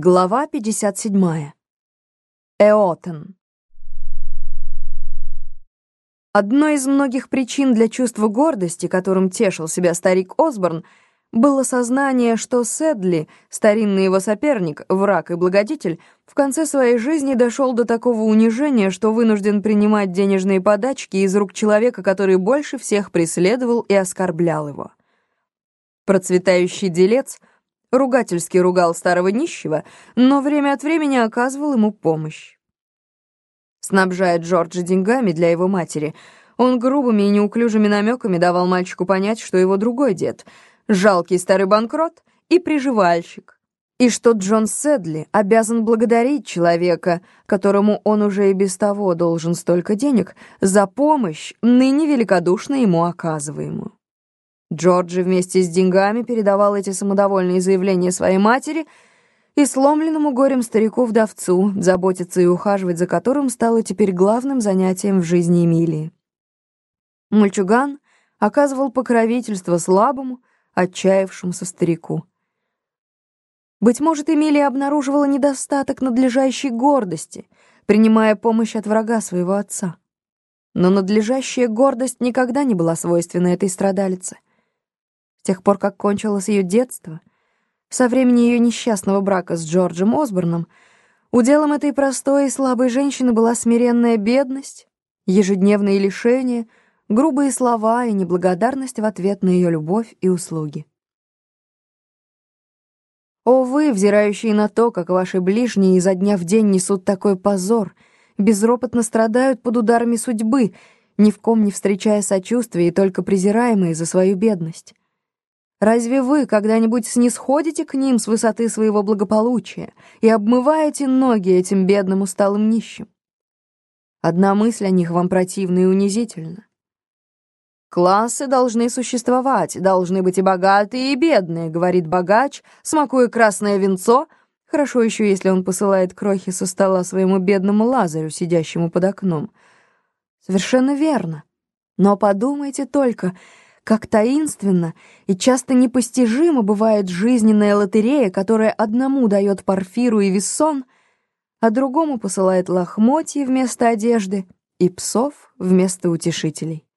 Глава 57. Эотен. Одной из многих причин для чувства гордости, которым тешил себя старик Осборн, было сознание, что Седли, старинный его соперник, враг и благодетель, в конце своей жизни дошел до такого унижения, что вынужден принимать денежные подачки из рук человека, который больше всех преследовал и оскорблял его. Процветающий делец — ругательски ругал старого нищего, но время от времени оказывал ему помощь. Снабжая Джорджа деньгами для его матери, он грубыми и неуклюжими намеками давал мальчику понять, что его другой дед — жалкий старый банкрот и приживальщик, и что Джон Седли обязан благодарить человека, которому он уже и без того должен столько денег, за помощь, ныне великодушно ему оказываемую. Джорджи вместе с деньгами передавал эти самодовольные заявления своей матери и сломленному горем старику-вдовцу, заботиться и ухаживать за которым стало теперь главным занятием в жизни Эмилии. Мальчуган оказывал покровительство слабому, отчаявшемуся старику. Быть может, Эмилия обнаруживала недостаток надлежащей гордости, принимая помощь от врага своего отца. Но надлежащая гордость никогда не была свойственна этой страдалице тех пор, как кончилось ее детство, со времени ее несчастного брака с Джорджем Осборном, уделом этой простой и слабой женщины была смиренная бедность, ежедневные лишения, грубые слова и неблагодарность в ответ на ее любовь и услуги. О вы, взирающие на то, как ваши ближние изо дня в день несут такой позор, безропотно страдают под ударами судьбы, ни в ком не встречая сочувствия и только презираемые за свою бедность. Разве вы когда-нибудь снисходите к ним с высоты своего благополучия и обмываете ноги этим бедным усталым нищим? Одна мысль о них вам противна и унизительна. «Классы должны существовать, должны быть и богатые, и бедные», — говорит богач, смакуя красное венцо, хорошо еще, если он посылает крохи со стола своему бедному Лазарю, сидящему под окном. Совершенно верно. Но подумайте только — как таинственно и часто непостижимо бывает жизненная лотерея, которая одному дает парфиру и вессон, а другому посылает лохмотья вместо одежды и псов вместо утешителей.